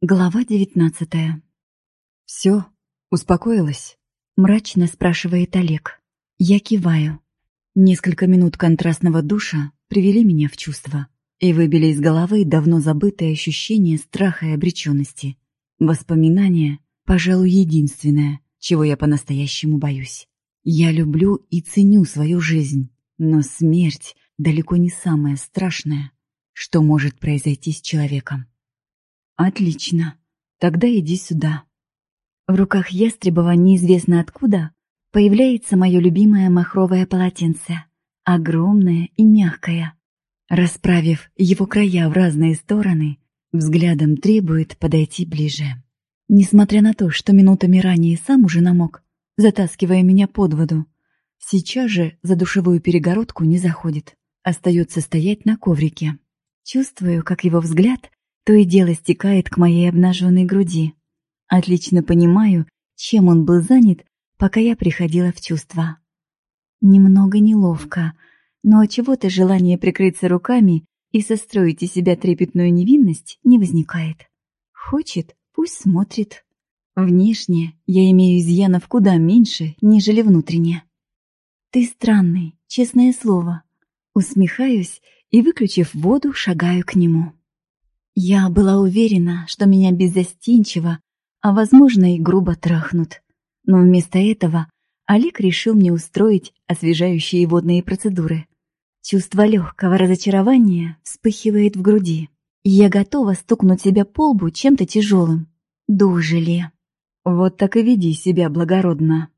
Глава девятнадцатая. «Все, успокоилась?» — мрачно спрашивает Олег. Я киваю. Несколько минут контрастного душа привели меня в чувство и выбили из головы давно забытые ощущения страха и обреченности. Воспоминания, пожалуй, единственное, чего я по-настоящему боюсь. Я люблю и ценю свою жизнь, но смерть далеко не самое страшное, что может произойти с человеком. «Отлично. Тогда иди сюда». В руках Ястребова неизвестно откуда появляется мое любимое махровое полотенце. Огромное и мягкое. Расправив его края в разные стороны, взглядом требует подойти ближе. Несмотря на то, что минутами ранее сам уже намок, затаскивая меня под воду, сейчас же за душевую перегородку не заходит, остается стоять на коврике. Чувствую, как его взгляд то и дело стекает к моей обнаженной груди. Отлично понимаю, чем он был занят, пока я приходила в чувство. Немного неловко, но от чего-то желание прикрыться руками и состроить из себя трепетную невинность не возникает. Хочет, пусть смотрит. Внешне я имею изъянов куда меньше, нежели внутренне. Ты странный, честное слово. Усмехаюсь и, выключив воду, шагаю к нему. Я была уверена, что меня беззастенчиво, а, возможно, и грубо трахнут. Но вместо этого Олег решил мне устроить освежающие водные процедуры. Чувство легкого разочарования вспыхивает в груди. Я готова стукнуть себя по лбу чем-то тяжелым. Дожили. Вот так и веди себя благородно.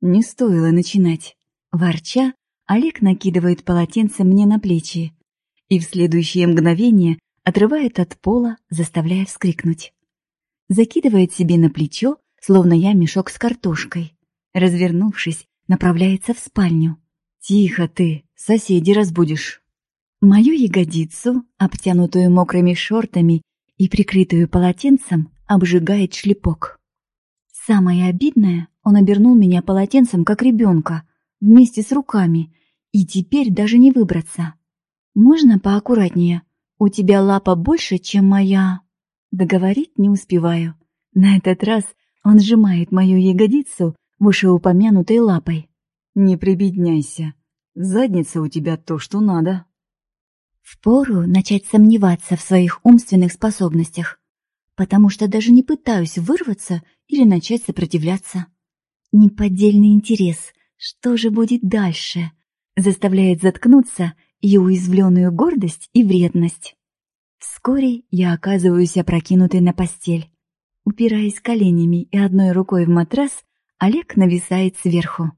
Не стоило начинать. Ворча, Олег накидывает полотенце мне на плечи. И в следующее мгновение отрывает от пола, заставляя вскрикнуть. Закидывает себе на плечо, словно я мешок с картошкой. Развернувшись, направляется в спальню. «Тихо ты, соседи разбудишь». Мою ягодицу, обтянутую мокрыми шортами и прикрытую полотенцем, обжигает шлепок. Самое обидное, он обернул меня полотенцем, как ребенка, вместе с руками, и теперь даже не выбраться. «Можно поаккуратнее?» «У тебя лапа больше, чем моя...» Договорить не успеваю. На этот раз он сжимает мою ягодицу вышеупомянутой лапой. «Не прибедняйся. Задница у тебя то, что надо». Впору начать сомневаться в своих умственных способностях, потому что даже не пытаюсь вырваться или начать сопротивляться. Неподдельный интерес, что же будет дальше, заставляет заткнуться и уязвленную гордость и вредность. Вскоре я оказываюсь опрокинутой на постель. Упираясь коленями и одной рукой в матрас, Олег нависает сверху.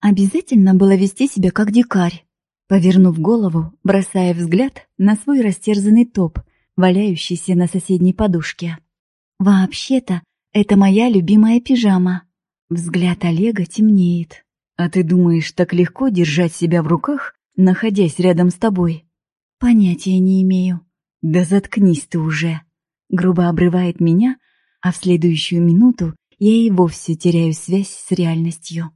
Обязательно было вести себя как дикарь. Повернув голову, бросая взгляд на свой растерзанный топ, валяющийся на соседней подушке. «Вообще-то, это моя любимая пижама». Взгляд Олега темнеет. «А ты думаешь, так легко держать себя в руках находясь рядом с тобой. Понятия не имею. Да заткнись ты уже. Грубо обрывает меня, а в следующую минуту я и вовсе теряю связь с реальностью.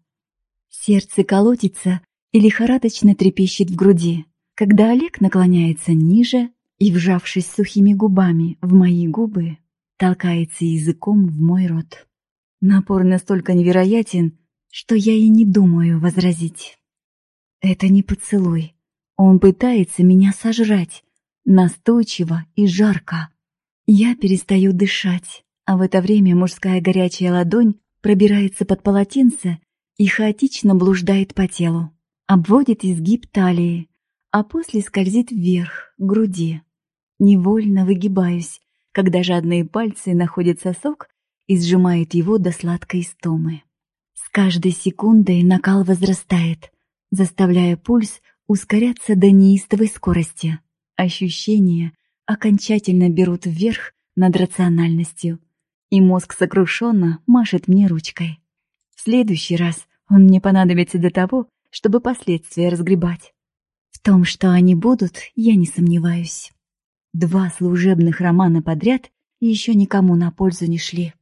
Сердце колотится и лихорадочно трепещет в груди, когда Олег наклоняется ниже и, вжавшись сухими губами в мои губы, толкается языком в мой рот. Напор настолько невероятен, что я и не думаю возразить. Это не поцелуй. Он пытается меня сожрать. Настойчиво и жарко. Я перестаю дышать, а в это время мужская горячая ладонь пробирается под полотенце и хаотично блуждает по телу. Обводит изгиб талии, а после скользит вверх, к груди. Невольно выгибаюсь, когда жадные пальцы находят сосок и сжимают его до сладкой стомы. С каждой секундой накал возрастает, заставляя пульс ускоряться до неистовой скорости. Ощущения окончательно берут вверх над рациональностью, и мозг сокрушенно машет мне ручкой. В следующий раз он мне понадобится для того, чтобы последствия разгребать. В том, что они будут, я не сомневаюсь. Два служебных романа подряд еще никому на пользу не шли.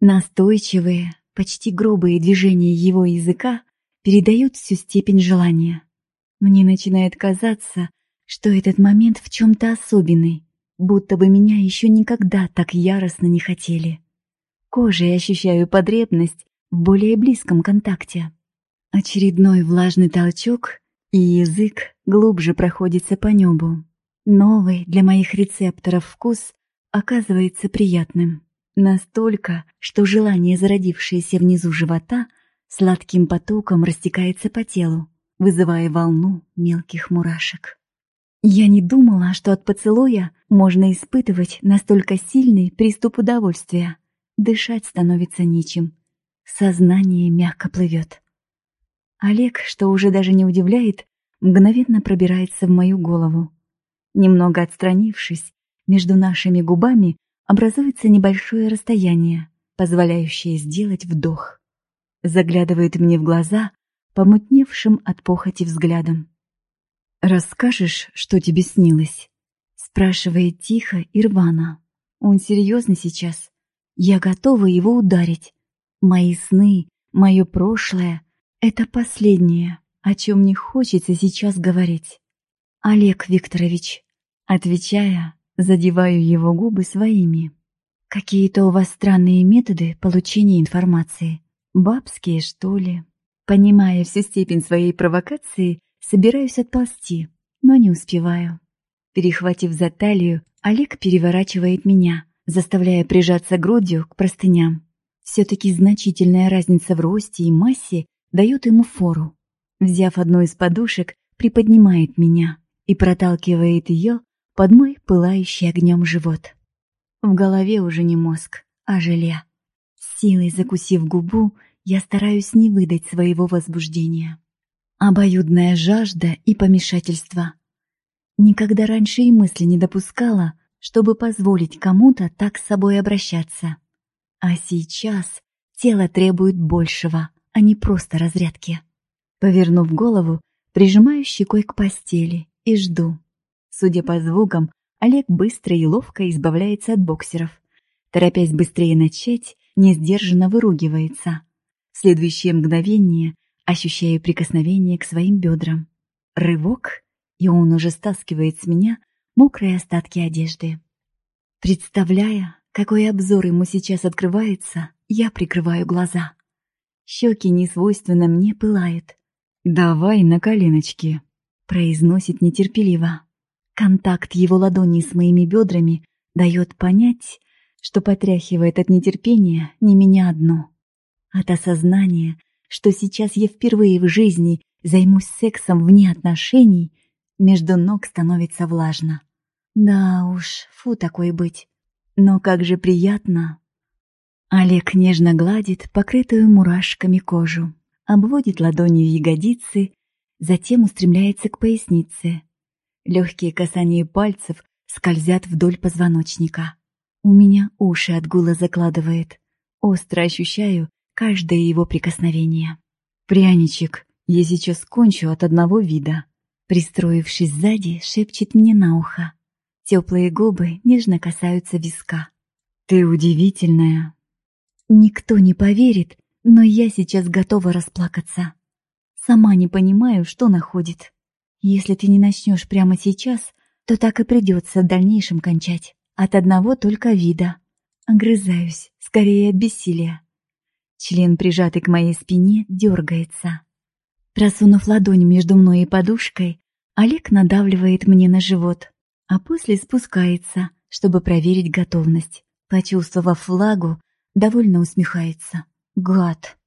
Настойчивые, почти грубые движения его языка передают всю степень желания. Мне начинает казаться, что этот момент в чем-то особенный, будто бы меня еще никогда так яростно не хотели. Кожей ощущаю потребность в более близком контакте. Очередной влажный толчок, и язык глубже проходится по небу. Новый для моих рецепторов вкус оказывается приятным. Настолько, что желание, зародившееся внизу живота, сладким потоком растекается по телу, вызывая волну мелких мурашек. Я не думала, что от поцелуя можно испытывать настолько сильный приступ удовольствия. Дышать становится нечем. Сознание мягко плывет. Олег, что уже даже не удивляет, мгновенно пробирается в мою голову. Немного отстранившись, между нашими губами образуется небольшое расстояние, позволяющее сделать вдох. Заглядывает мне в глаза, помутневшим от похоти взглядом. «Расскажешь, что тебе снилось?» Спрашивает тихо и рвано. Он серьезно сейчас. Я готова его ударить. Мои сны, мое прошлое — это последнее, о чем мне хочется сейчас говорить. Олег Викторович, отвечая, задеваю его губы своими. Какие-то у вас странные методы получения информации. Бабские, что ли? Понимая всю степень своей провокации, собираюсь отползти, но не успеваю. Перехватив за талию, Олег переворачивает меня, заставляя прижаться грудью к простыням. Все-таки значительная разница в росте и массе дает ему фору. Взяв одну из подушек, приподнимает меня и проталкивает ее под мой пылающий огнем живот. В голове уже не мозг, а желе. Силой закусив губу, я стараюсь не выдать своего возбуждения. Обоюдная жажда и помешательство. Никогда раньше и мысли не допускала, чтобы позволить кому-то так с собой обращаться. А сейчас тело требует большего, а не просто разрядки. Повернув голову, прижимаю щекой к постели и жду. Судя по звукам, Олег быстро и ловко избавляется от боксеров. Торопясь быстрее начать, несдержанно выругивается. В следующее мгновение ощущаю прикосновение к своим бедрам. Рывок, и он уже стаскивает с меня мокрые остатки одежды. Представляя, какой обзор ему сейчас открывается, я прикрываю глаза. Щеки несвойственно мне пылают. «Давай на коленочки», — произносит нетерпеливо. Контакт его ладони с моими бедрами дает понять, что потряхивает от нетерпения не меня одну. От осознания, что сейчас я впервые в жизни займусь сексом вне отношений, между ног становится влажно. Да уж, фу такой быть. Но как же приятно. Олег нежно гладит покрытую мурашками кожу, обводит ладонью ягодицы, затем устремляется к пояснице. Легкие касания пальцев скользят вдоль позвоночника. У меня уши от гула закладывает. Остро ощущаю каждое его прикосновение. «Пряничек, я сейчас кончу от одного вида», Пристроившись сзади, шепчет мне на ухо. Теплые губы нежно касаются виска. «Ты удивительная!» Никто не поверит, но я сейчас готова расплакаться. Сама не понимаю, что находит. Если ты не начнешь прямо сейчас, то так и придется в дальнейшем кончать. От одного только вида. Огрызаюсь, скорее от бессилия. Член, прижатый к моей спине, дергается. Просунув ладонь между мной и подушкой, Олег надавливает мне на живот, а после спускается, чтобы проверить готовность. Почувствовав влагу, довольно усмехается. «Гад!»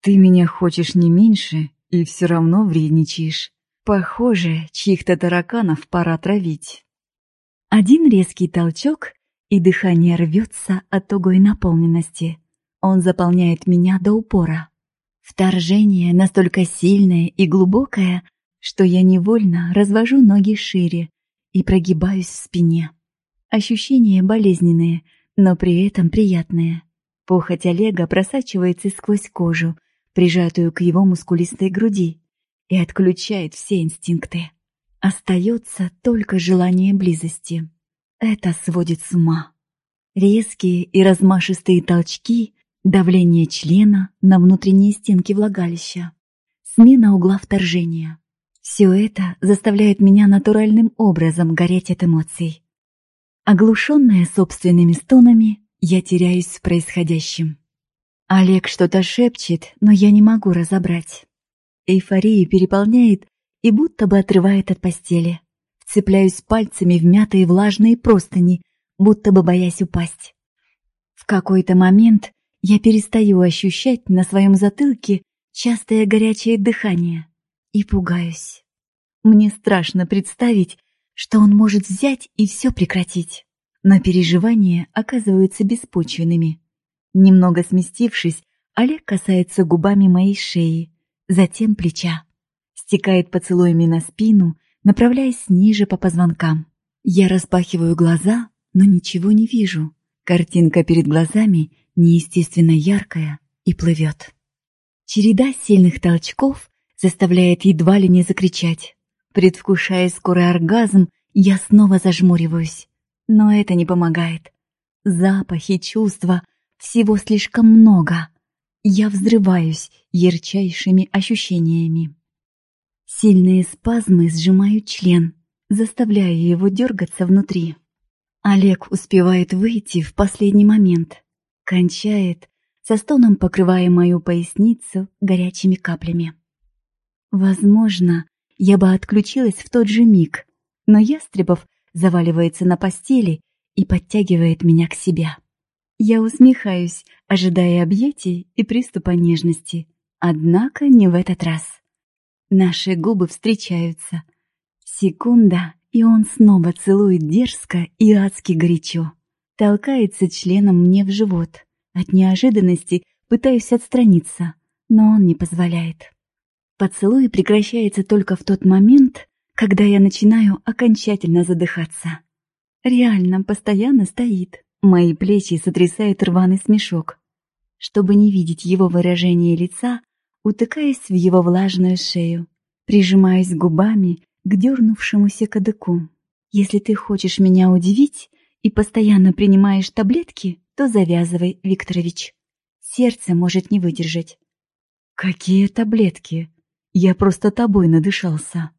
«Ты меня хочешь не меньше и все равно вредничаешь. Похоже, чьих-то тараканов пора травить». Один резкий толчок, и дыхание рвется от тугой наполненности. Он заполняет меня до упора. Вторжение настолько сильное и глубокое, что я невольно развожу ноги шире и прогибаюсь в спине. Ощущения болезненные, но при этом приятные. Похоть Олега просачивается сквозь кожу, прижатую к его мускулистой груди, и отключает все инстинкты. Остается только желание близости. Это сводит с ума. Резкие и размашистые толчки Давление члена на внутренние стенки влагалища. Смена угла вторжения. Все это заставляет меня натуральным образом гореть от эмоций. Оглушенная собственными стонами, я теряюсь в происходящем. Олег что-то шепчет, но я не могу разобрать. Эйфория переполняет и будто бы отрывает от постели. Вцепляюсь пальцами в мятые влажные простыни, будто бы боясь упасть. В какой-то момент я перестаю ощущать на своем затылке частое горячее дыхание и пугаюсь. Мне страшно представить, что он может взять и все прекратить. Но переживания оказываются беспочвенными. Немного сместившись, Олег касается губами моей шеи, затем плеча. Стекает поцелуями на спину, направляясь ниже по позвонкам. Я распахиваю глаза, но ничего не вижу. Картинка перед глазами неестественно яркая и плывет. Череда сильных толчков заставляет едва ли не закричать. Предвкушая скорый оргазм, я снова зажмуриваюсь. Но это не помогает. Запахи, чувства, всего слишком много. Я взрываюсь ярчайшими ощущениями. Сильные спазмы сжимают член, заставляя его дергаться внутри. Олег успевает выйти в последний момент. Кончает, со стоном покрывая мою поясницу горячими каплями. Возможно, я бы отключилась в тот же миг, но Ястребов заваливается на постели и подтягивает меня к себе. Я усмехаюсь, ожидая объятий и приступа нежности. Однако не в этот раз. Наши губы встречаются. Секунда, и он снова целует дерзко и адски горячо. Толкается членом мне в живот. От неожиданности пытаюсь отстраниться, но он не позволяет. Поцелуй прекращается только в тот момент, когда я начинаю окончательно задыхаться. Реально постоянно стоит. Мои плечи сотрясают рваный смешок. Чтобы не видеть его выражение лица, утыкаясь в его влажную шею, прижимаясь губами к дернувшемуся кадыку. Если ты хочешь меня удивить и постоянно принимаешь таблетки, то завязывай, Викторович. Сердце может не выдержать. Какие таблетки? Я просто тобой надышался.